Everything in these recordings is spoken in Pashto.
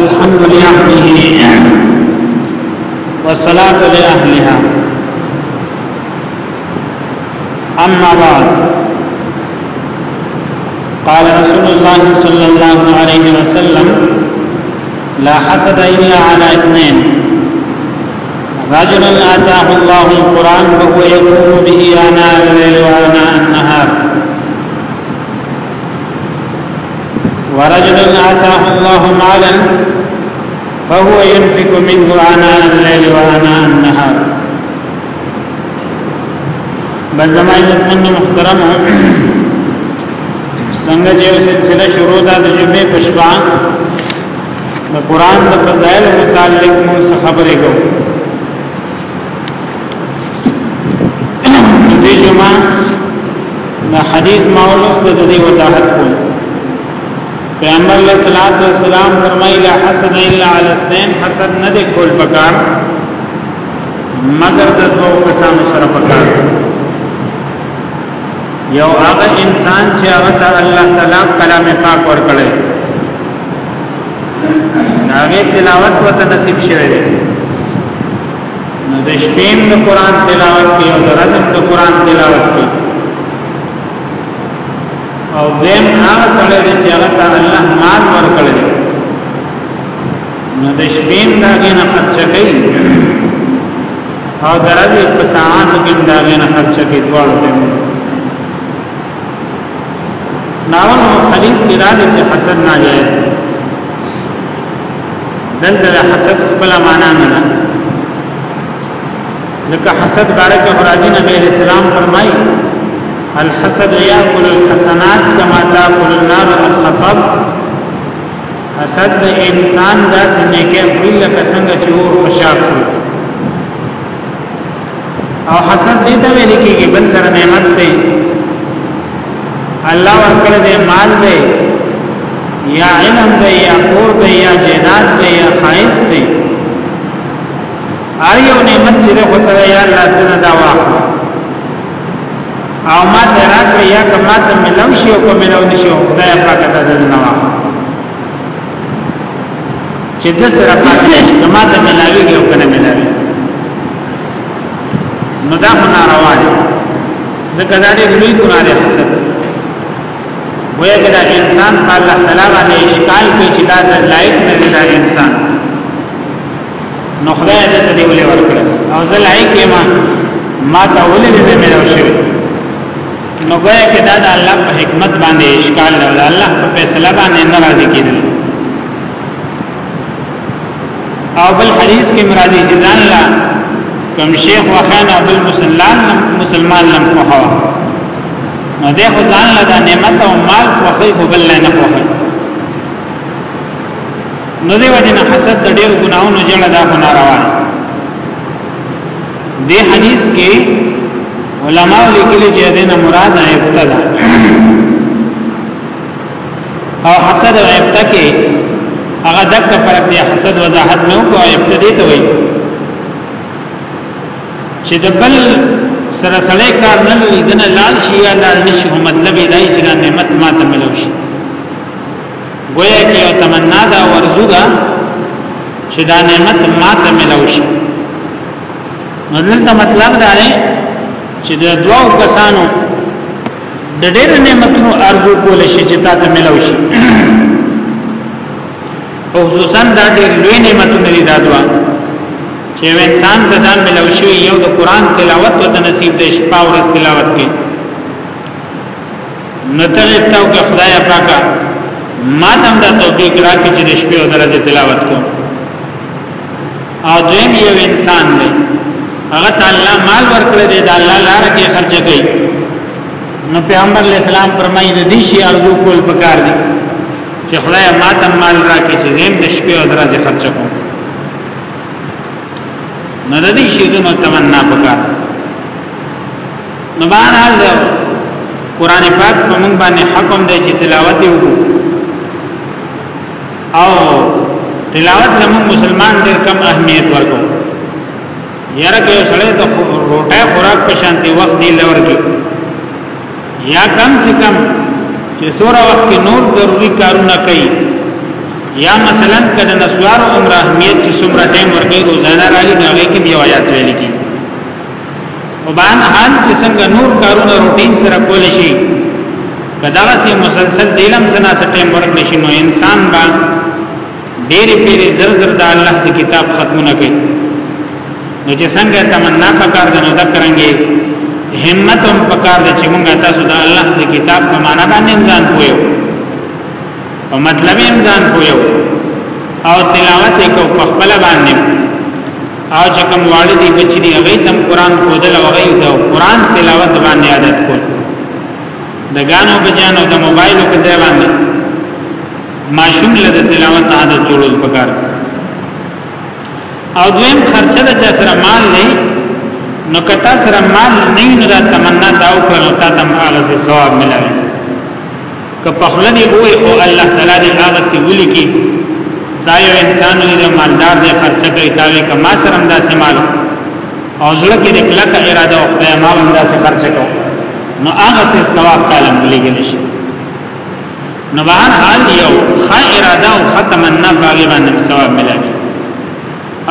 الحمد لله والصلاة لأهلها أما بعد قال رسول الله صلى الله عليه وسلم لا حسد إلا على اثنين رجل آتاه الله القرآن فهو يقوم به آناء الليل وآناء النهار ورجل آتاه الله مالا فهو ينفق منه آناء الليل وآناء النهار بس زمای عزتمن محترم څنګه چې یو سلسله شروع ده د جمعې په شپه د قران د فضایل متعلق مو خبرې کوو دې جمعه دا حدیث ما ولوست د دې وضاحت کوم پیغمبر علیہ الصلوۃ والسلام فرمایي لا حسد الا علی اثنين حسد نه دی کول پکار مگر د دوه کسانو سره پکار یو هغه انسان چې هغه ته الله تعالی کلام پاک ورکړي ناغه تلاوت ورته نصیب شوه دی نو د شپې د قران تلاوت کې او د ورځې د قران تلاوت کې او دیم هغه سره چې هغه ته الله مال ورکړي نو د شپې داګه نه خرچ کوي او درځي په ساعت کې داګه نه خرچ کوي ټول ټیم ناول او حدیث کې راځي چې حسد ناجایز دی دلته د حسد خپل معنا نه ده ځکه حسد باره کې راځي نبی اسلام فرمایي الحسد یاکل الحسنات کما تاکل النار الخطب حسد د انسان داسې نه کې خپل لکه څنګه چې اور فشار کوي او حسد دې ته ویل کېږي بل سره نعمت دی الله ورکړي دې مال دی یا علم دی یا کور دی یا جنات دی یا خایس دی هر یو نعمت چې ده خدای ته یا الله تعالی دا واخله او ما ته راکړي یا کما ته ملو شي او کومه نو نشي خدای پاک ته دلنه واخله چې د سره پاتې شي کما ته ملاويږي او کنه ملاوي نو دا ناروا دي ځکه دا ډېر لوی ګناه ده حسد وایي دا انسان په الله تعالی باندې اشکال کوي چې دا د لایق نه دی دا انسان نو خدای دې ته دی ولې ورکړ او زه لایق یم ما ته ولې دې مې راوښوي نو ګویا کې دا د الله په حکمت باندې اشکال دی او الله په فیصله باندې ناراضي کېدل او بل حدیث کې مرادي چې ځان لا کوم شیخ وخانا بل مسلمان مسلمان لم خوښه نو ده خو ځان لا د نعمت او مال خوښي خو بل نه خوښي نو دی وجه نه حسد د ډېر ګناونو جړه دا خو ناروا دی حدیث کې علماء لیکلي چې دینه مراد عیبته ده او حسد او عیبته کې هغه دک فرق دی حسد وضاحت نو کو عیبته دی ته وي چې د بل سره سړی کار نه لري دنه لال شي یا لال نشي هم مطلب دی چې دا نعمت ما ته ملو شي گویا کې یو تمنا دا ورزو ده چې دا نعمت ما ته ملو شي نو دلته مطلب دا دی چې د دوو کسانو د ډېر نعمتونو ارزو کول شي چې تا ته ملو شي او خصوصا دا ډېر لوی نعمتونه دي دا دوا چې انسان ته دا ملو شي یو د قران تلاوت او د نصیب د شپه ورځ تلاوت کوي نتر تاو که خدای پاکا ما تم دا توفیق راکی چی دشپی و درجه تلاوت کو او دویم یو انسان دی هغه ته الله مال ورکړی دی د الله لپاره کې خرچ کوي نو پیغمبر علی السلام فرمایي د دې شی ارزو کول پکار دی چې خدای ما ته مال راکړي چې زم د شپې او درځي خرچ کوم نو د دې شی نو تمنا پکار نو بهرحال قرآن پاک په موږ باندې حکم دی چې تلاوت وکړو او تلاوت لمو مسلمان ډیر کم اهمیت ورکو یاره که سړی د روټه خوراک په شانتي وخت دی لورګي یا کم سے کم چې سوره وخت کې نور ضروری کارونه کوي یا مثلا کله نسوار عمر اهمیت چې څومره ټیم ورکړي روزانه راځي نو هغه کې یو آیات ویل کی وبان حال چې څنګه نور کارونه روټین سره کول شي کداغه سي مسلسل دیلم سنا سټیم ورک نشي نو انسان با ډېر پیر زر زر د الله د کتاب ختمونه کوي نو چې څنګه تمنا پکار ده نو دا کرانګي همت هم پکار ده چې موږ تاسو د الله د کتاب په معنا باندې ځان پویو او مطلب یې ځان پویو او تلاوت یې کو په خپل باندې او چې کوم واړه دي بچی دي هغه تم قران خودل او هغه د قران تلاوت باندې عادت کول د غانو بجان او د موبایل په ځای باندې ماشوم له تلاوت عادت جوړول پکار او دویم خرچه د چا سره مال نه نو کتا سره مال نه نو دا تمنا دا او کړو تا تم هغه ثواب ملوي که په خوله دې ووایې خو الله تعالی دې هغسې ولیکي دا یو انسان وي د مالدار دی خرچه کوي تا وي که ما سره هم داسې مال او زړه کې د کلکه اراده او خدای ما هم داسې خرچه کوم نو هغسې ثواب تعالی ملګې نشي نو به هر حال یو ښه اراده او ښه تمنا په هغې باندې ثواب ملوي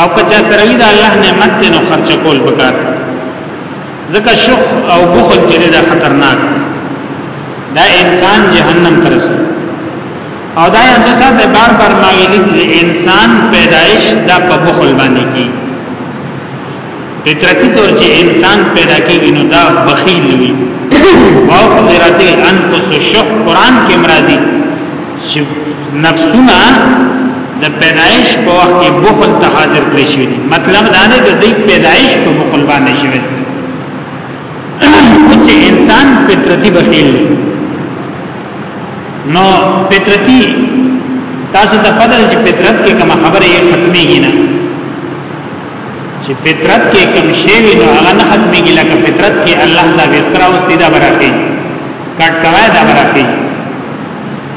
او که چا سره وي د الله نعمت دی نو خرچه کول پکار دی ځکه شخ او بخل چې دا خطرناک دا انسان جهنم ته رسوي او دا یې همیشه د بار بار مایلی د انسان پیدایش دا په بخل باندې کی فطرتي طور چې انسان پیدا کیږي نو دا بخیل وي او قدرت انفس الشح قران کې مرادي چې نفسونه د پیدایش په وخت کې بخل ته حاضر کړی شي مطلب دا دی د پیدایش په بخل باندې شوی چې انسان فطرتي بخیل دی نو فطرتي تاسو ته پته چې فطرت کې کوم خبره یې ختمېږي نه چې فطرت کې کوم شی وي نو هغه نه ختمېږي لکه فطرت کې الله دا وختره واستیدا برکې کټ کوي دا برکې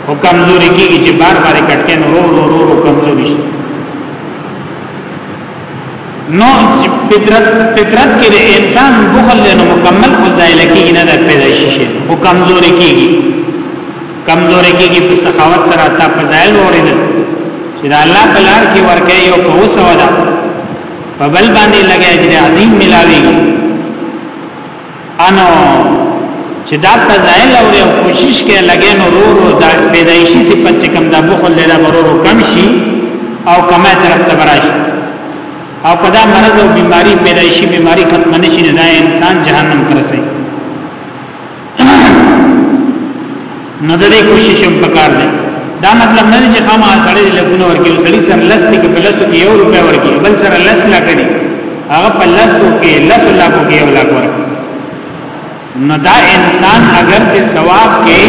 او کمزوري کیږي چې بار بار کټکې نو رو رو رو, رو کمزوري شي نو فطرت فطرت کې د انسان بخل له مکمل خو زایل کیږي نه د پیدایشي شي او کمزوري کیږي کمزوري کیږي په سخاوت سره تا په زایل وریدل چې د الله په لار کې ورکه یو په وسودا په بل باندې لګیا چې عظیم ملاوي انو چې دا فضایل او کوشش کې لګې نو رو رو دا پیدایشي صفت چې کم دا بخل له برورو کم شي او کمه طرف ته براشي او کدا مرض او بیماری پیدایشي بیماری ختم نشي نه دا انسان جهنم ترسي نو د دې کوشش هم پکار دی دا مطلب نه دی چې خامہ سړی لګونه ورکی او سړی سره لس دی په لاسو کې یو روپیا ورکی بل سره لس لا کړي هغه په لاسو کې لس لا کو کې یو لا کور نو دا انسان اگر چې ثواب کې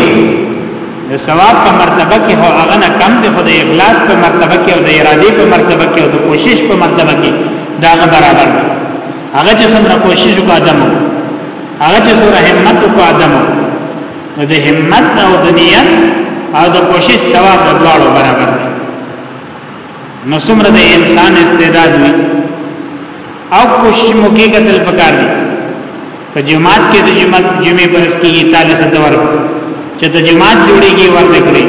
د ثواب په مرتبه کې هو هغه نه کم دی خو د اخلاص په مرتبه کې او د ارادې په مرتبه کې او د کوشش په مرتبه کې دا برابر دی هغه چې څومره کوشش وکړ ادم هغه چې څومره همت وکړ ادم نو د همت او د نیت او د کوشش ثواب د دواړو برابر دی نو څومره د انسان استعداد وي او کوشش مو کې قتل پکار دی که جماعت کې د جماعت جمعې پرس کې تعالی ستور چې د جماعت جوړيږي ورته کړی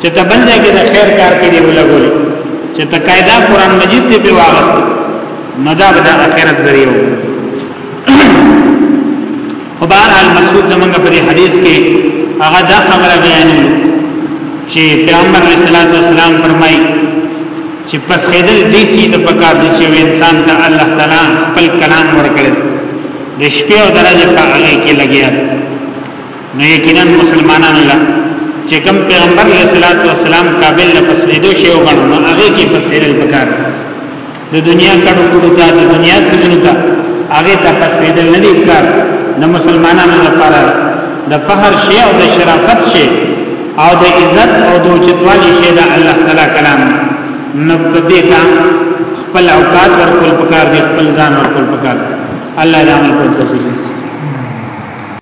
چې ته بل ځای کې د خیر کار کې دی ولګول چې ته قاعده قران مجید ته په واغست مدا بدا اخرت ذریعہ خو بهر حال مقصود زمونږ په دې حدیث کې هغه دا خبره بیانو چې پیغمبر علیه الصلاۃ والسلام فرمایي چې پس خیدل دې سي د پکار دي چې انسان ته الله تعالی خپل کلام ورکړي د شپې او درځې په هغه کې لګیا نو یقینا مسلمانان الله چې کوم پیغمبر علیه الصلاۃ والسلام قابل لپس خیدو شی وګڼو هغه کې پس خیدل پکار دي د دنیا کډو کډو ته د دنیا سیمونو ته هغه ته پسویدل نه دی کار د مسلمانانو لپاره د فخر شی او د شرافت شی او د عزت او د چتوالی شی د الله تعالی کلام نو پدې ته خپل اوقات ورکول پکار دي خپل ځان ورکول پکار الله دې عمل کوي